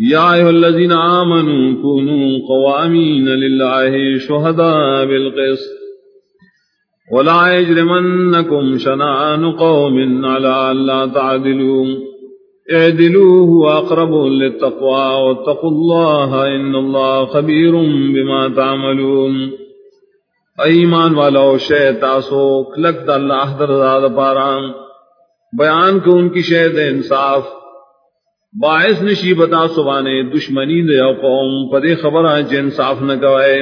يا أيها الذين آمنوا كونوا قوامين لله شهداء بالقسط ولا يجرمنكم شنعان قوم على ألا تعدلوا اعدلوا هو أقرب للتقوى واتقوا الله إن الله خبير بما تعملون ایمان والا شیتاسو کلک دا اللہ در داد پارا بیان کو ان کی شہد انصاف باعث نشی بتا سوانے دشمنی دے قوم، پدے خبر ہے انصاف نہ کوئے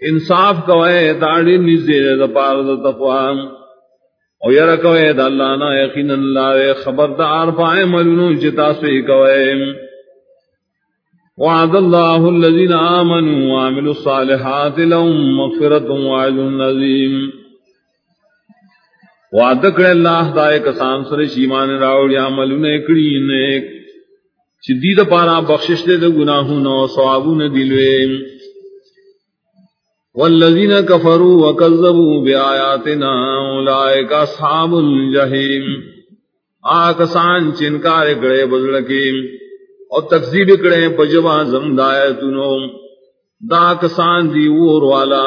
انصاف کوئے داڑی نزدے دا پار دا تقوی۔ او یرا کوئے دا اللہ نا یقین اللہ خبردار پائے ملونو جتا سوی کوئے وعد الله الذين آمنوا وعملوا الصالحات لهم مغفرة وعجل نظيم وعد کر اللہ دائے کسان سر شیمان راوڑی عمل نے کڑی نیک. شدید پارا بخشش دے دے گناہوں نو ثوابوں نے دلوے. والذین کفروا وکذبوا بآیاتنا اولئک اصحاب الجحیم. آکسان چنکار گڑے بزرکی اور تقزیب کڑے پجبا زمدایتنو. دا کسان دی وور والا.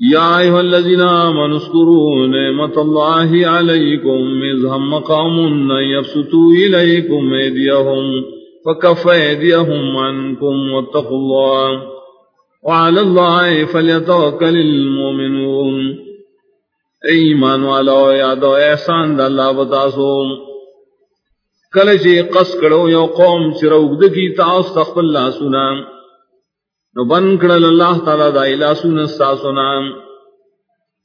يا أيها الذين آمنوا اذكروا نعمة الله عليكم إذ هم قوم أن يبسطوا إليكم أيديهم فكف أيديهم عنكم واتقوا الله وعلى الله فليتوكل المؤمنون ایمان والا یاد و احسان دا اللہ بتاسو کل چی قص کرو یو قوم چروگ دکی تاؤس تخفل اللہ سنام نو بن کړل الله تعالی دا اله سن ساسنا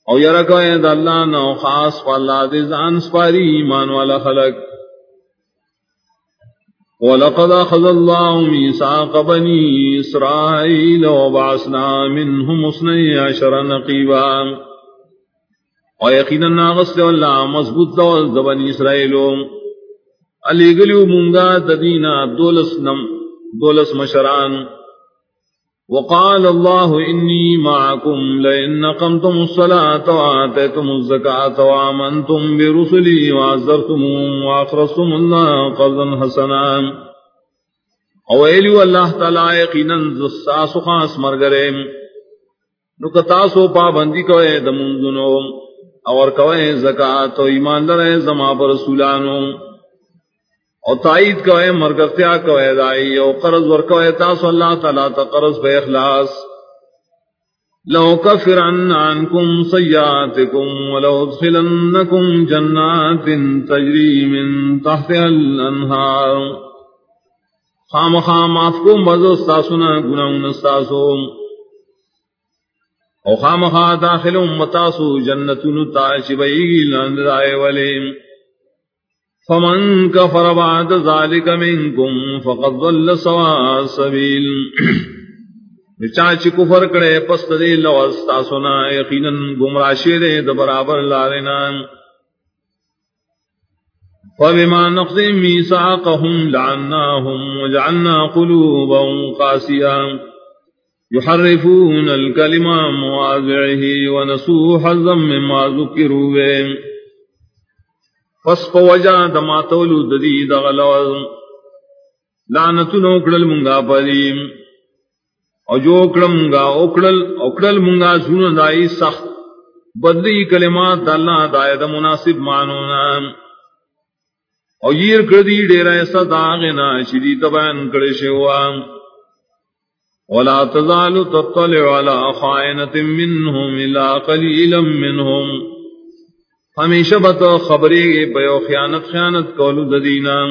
او یرا کوي دا الله نو خاص والله دې ځان سپاري ایمان والا خلق. ولقد اخذ الله ميثاق بني اسرائيل وبعثنا منهم اثني عشر نقيبا. او یقینا ناغس الله مضبوط دول بني اسرائيل. علی گلیو مونگا تدینا دولس نم دولس مشران. وقال الله إني معكم لئن نقمتم الصلاة وآتيتم الزكاة وآمنتم برسلي وعزرتمهم وأخرصتم الله قرضا حسنا. اویلیو اللہ تعالی یقینا زساسو خاص مرگرے. نو کتاسو پابندی کوئے دمونزنو اور کوئے زکاة و ایمان لرے زما پر رسولانو او تائید کو ہے کوئے، مرگفتیا کوئے، دائی او قرض ورکوئے تاسو اللہ تعالیٰ تا قرض بے اخلاص۔ لو کفرن عنکم سیاتکم ولو ادخلنکم جنات تجری من تحت الانہار۔ خام خام آفکم بزو استاسونا گناہون استاسو۔ او خام خام داخل امتاسو جنتون تاشبئی لاندائے ولیم۔ فمن كفر بعد ذلك منكم فقد ضل سواء السبيل چاچ کفر کرے، پس دے لوستا سنا، یقینا گمراہ شیرے د برابر لارنا فبما نقض ميثاقهم لعناهم وجعلنا قلوبهم قاسيا يحرفون الكلمة مواضعه ونسوا حظا مما ذكروا به پس پا وجہ دما تولو ددی دغلوز لعنتو نوکڑل منگا پریم. او جو اکڑل منگا اکڑل اکڑل منگا سون دائی سخت. بدلی کلمات دلنا دائد مناسب معنونا او یر کردی دیر ایسا داغنا شدی تبین کرشوا ولا تزال تطلع على خائنة منهم إلا قليلا منهم ہمیشہ بت خبری پیو خیانت خیانت کولو ددینا۔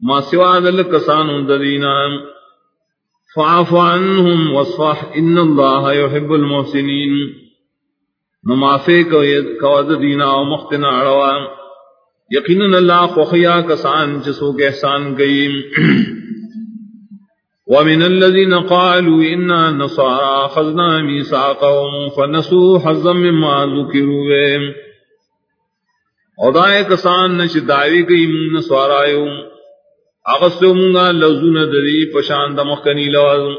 ما سوا دل کسانو ددینا۔ فاعف عنهم واصفح، ان الله يحب المحسنين نمافے کو ددینا او مختنا اڑوا یقینا اللہ خوخیا کسان جسو کے احسان گئی۔ ومن الذين قالوا إنا نصارى أخذنا ميثاقهم فنسوا حظا مما ذكروا به اودائے کسان نش دعوی گئی من سوارایو اغسو منگا لوزون دری، پشان دمخ کنی لوز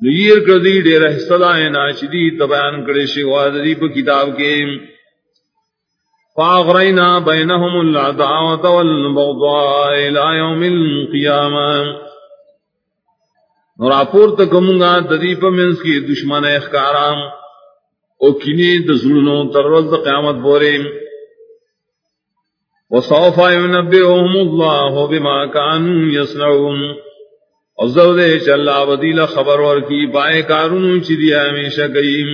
نیر کردی دیر حصہ دائے ناشدی تبیان کرے شیوا دری پا کتاب کے۔ فاغرينا بينهم العداوة والبغضاء الى یوم القیامہ۔ إلى يوم القيامة راپور تکمگا تدیپ منس کی دشمن اخکارام۔ او کنی دزلنو ترز قیامت بوریم۔ وصوف ينبئهم الله بما كانوا يصنعون. اور دے چل بدیل خبر ور کی پائے کارون چدیا ہمیشہ گئیم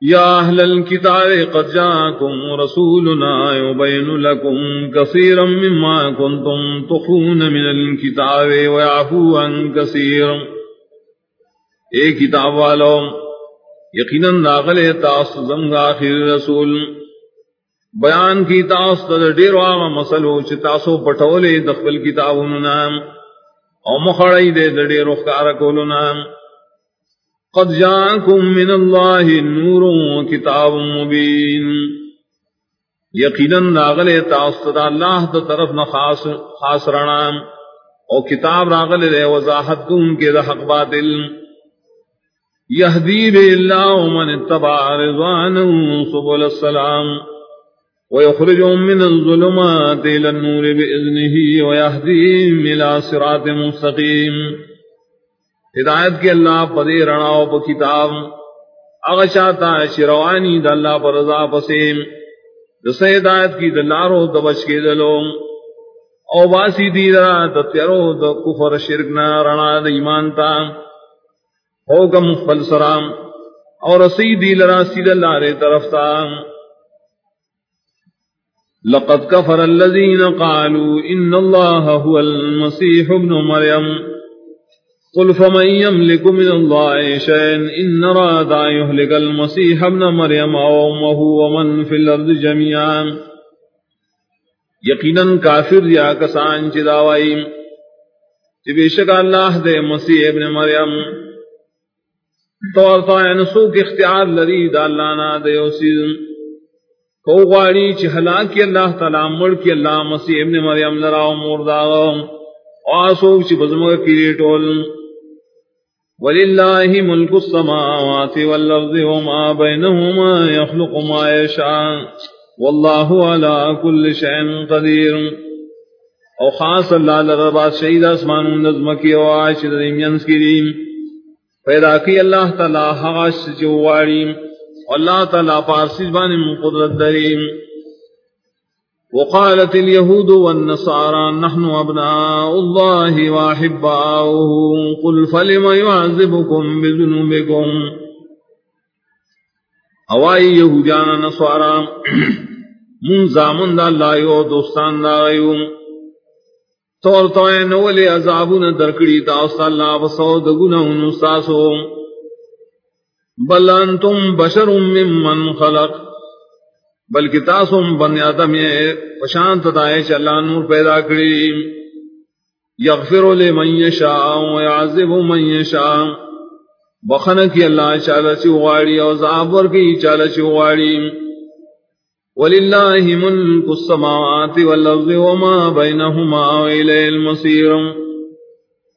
یا اہل الكتاب قد جاءكم رسولنا يبين لكم كثيرا مما كنتم تخون من الكتاب ويعفو عن كثير اے کتاب والو، یقیناً داخل تاس زمگ آخر رسول. بیان کی تاس تر ڈیر آغا مسلو چھ تاسو پٹولے دخل کتابون نام، او مخڑی دے دڑے رخ کارکولو نام۔ قد جاءكم من الله نور وكتاب مبين یقینا ناغل تاسد اللہ تو طرف نہ خاص خاص رنا او کتاب راغل دے وضاحت کو ان کے حق باطل۔ یہدی بالله من اتبع رضوان سبل السلام۔ ويخرجهم من الظلمات إلى النور بإذنه ويهديهم إلى صراط مستقيم. ہدایت کے اللہ پدے رناو پا کتاب اغشاتا شروانی دا اللہ پر رضا پسیم. دس ہدایت کی دلارو دبچ کے دلو او باسی دی درا دتیرو دا کفر شرکنا رنا دا ایمان تا. حکم فلسرام. اور رسی دی لرا سید اللہ رے طرف تا. لقد كفر الذين قالوا إن الله هو المسيح ابن مريم. قل فمن يملك من الله شيئا إن راد يهلك المسيح ابن مريم وأمه ومن في الأرض جميعا. یقینا کافر یا کسان چی داوائی چی بے شک اللہ دے مسیح ابن مریم طور طائن سوک اختیار لری دا اللہ نا دے اسی کو غاری چی حلاکی اللہ تعالی مڑکی اللہ مسیح ابن مریم لراؤ مرداغ آسوک چی بزمگ کیلی ٹول ولله ملك السماوات والأرض وما بينهما يخلق ما يشاء والله على كل شيء قدير او خاص اللہ لربا شہید اسمان نظم کی او عائش دریم ینس کریم پیدا کی اللہ تعالی حغاش جواریم اللہ تعالی پارسی بانی من قدرت دریم. وقالت اليهود والنصارى نحن أبناء الله وأحباؤه. قل فلم يعذبكم بذنوبكم؟ اوائی یہودیانا نصارا من زامن دا اللہ یو دوستان دا غیو طور توئے نولی عذابون درکڑی تاوستا اللہ بسو دگونا انستاسو بل انتم بشر ممن خلق، بلکہ تاسم بن آدم یہ پشانت دائے چ اللہ نور پیدا کری یغفر لمن یشاء و یعذب من یشاء. بخن کی اللہ چالا چی غاڑی او زابر کی چالا چی غاڑی وللہ ملک السماوات والارض وما بینہما ویلے المصیر.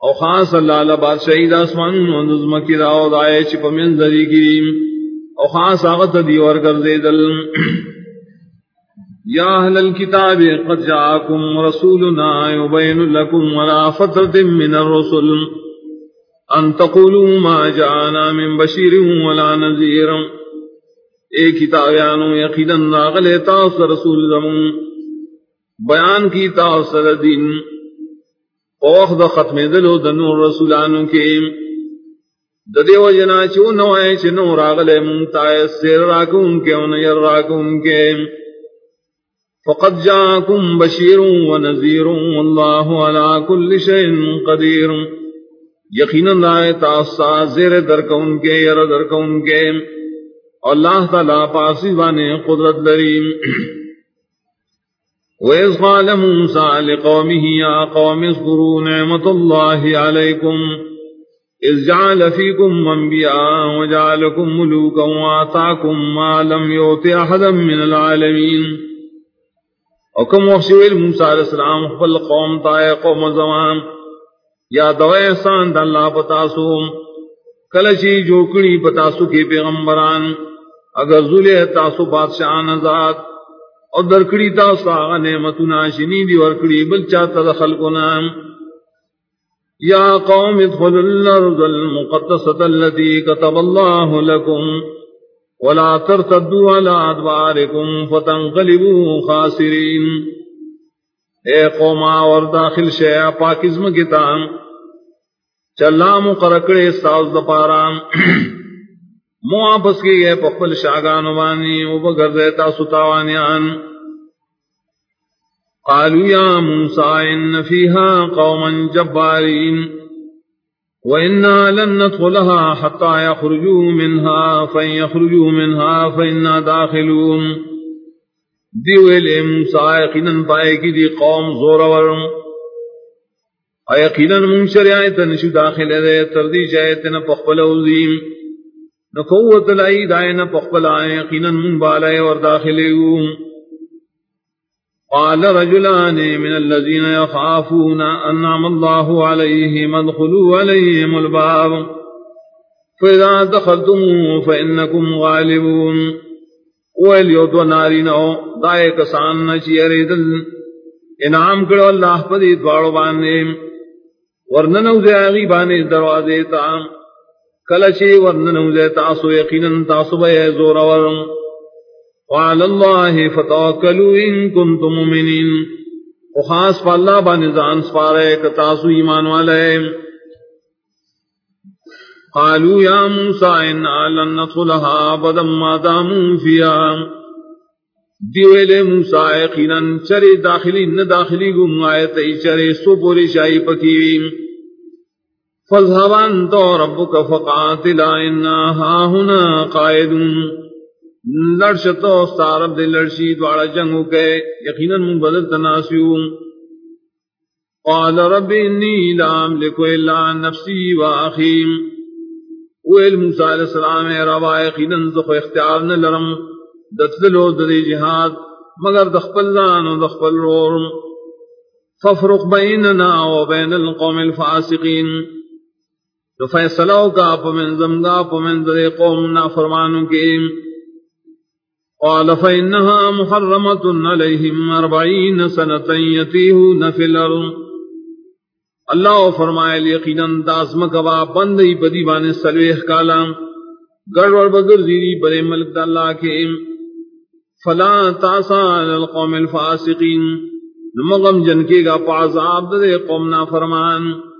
او خاص اللہ لباد شہید آسمان و نظم کی راو دائے چی پمین ذری گریم. او خاص آغت دیور کر دل. یا اہل الكتاب قد جاءكم رسولنا يبين لكم ولا فترة من الرسل. ان تقولوا ما جاءنا من بشير ولا نذير اے کتابیانو یقیدن ناغل تاس رسول زمون. بیان کی تاس دین. اوخ دا ختم دلو دنور رسولانو کے ددے و جنا چو نوائے چنو راغلے منتائے سیر راکون کے ونیر راکون کے فقد جاءكم بشير ونذير والله على كل شيء قدير یقینا لا تاسا زیر در کون کے یر در کون کے اللہ تعالی پاسی بانے قدرت لریم. وَإِذْ قَالَ مُوسَى لِقَوْمِهِ يَا قَوْمِ اذْكُرُوا نِعْمَةَ اللَّهِ عَلَيْكُمْ إِذْ جَعَلَ فِيكُمْ أَنْبِيَاءَ وَجَعَلَكُمْ مُلُوكًا وَآتَاكُمْ مَا لَمْ يُؤْتِ أَحَدًا مِنَ الْعَالَمِينَ حکم وحشویل موسیٰ علیہ السلام خبل قوم تائے قوم زمان یا دوے احسان دا اللہ پتاسو کلچی جوکڑی پتاسو کی پیغمبران، اگر ذلے تاسو بادشاہ نزاد اور درکڑی تاسو آغا نعمتنا شنی دی ورکڑی بل چاہتا دخل کو نام یا قوم ادخل الارض المقدسة التي كتب الله لكم ولا ترتدوا على ادباركم فتنقلبوا خاسرين. اے قوما اور داخل شیا پاکزم کتاب چلا مقرکڑے ساز دپارام مو آپس کی گئے پخپل شاگان وانی او بگر دیتا ستاوانیان قالوا يا موسى إن فيها قوما جبارين وإنا لن ندخلها حتى يخرجوا منها فإن يخرجوا منها فإنا داخلون۔ دیویلے موسیٰ، یقیناً پائے کی دی قوم زورورم یقیناً منشر آیتن شو داخل دے تردی جائتن پخبل عظیم نقوت لائی دائن پخبل آئے یقیناً من بالائے اور داخلے قال رجلان من الذين يخافون أنعم الله عليهم ادخلوا عليهم الباب۔ فإذا دخلتم فإنكم غالبون۔ ویلیوت و نارینو دائے کسان نچی اریدل انعام کرو اللہ پدی دوارو باندے ورننو دے بانے دروازے تا۔ کلچے ورننو دے تاسو یقینا تاسو بے زور ورم وعلى الله فتوكلوا إن كنتم مؤمنين وخاص فالله بنزان سپارے کتاسو ایمان والے. قالوا يا موسى إنا لن ندخلها أبدا ما داموا فيها. دیویلے موسیٰ، یقینا چرے داخلی نہ داخلی گم آئے تی چرے سو پوری شاہی پکیویم فضحبان تو ربک فقاتلا انا ہا ہنا قائدون لڑشتو سارب دے لڑشی دوارا جنگو کے یقینا من بدل تناسیو قال رب انی لام لکو اللہ نفسی و اخیم. ویل موسیٰ علیہ السلام روا یقینا زخو اختیار نلرم دتلو ددی جہاد، مگر دخپل زان و دخپل رورم ففرق بیننا و بین القوم الفاسقین. تو فیصلو کا پمن زمگا پمن در قوم نافرمانوں کے۔ قال فإنها محرمة عليهم أربعين سنة يتيهون في الأرض۔ اللہ فرمائے، یقیناً داسم کبا بندی بدی بانے سلویح کالا۔ گڑوڑ بگر زیری برے ملک دا اللہ کے۔ فلا تاسا للقوم الفاسقین۔ نمغم جن کے گا پعذاب دے قومنا فرمان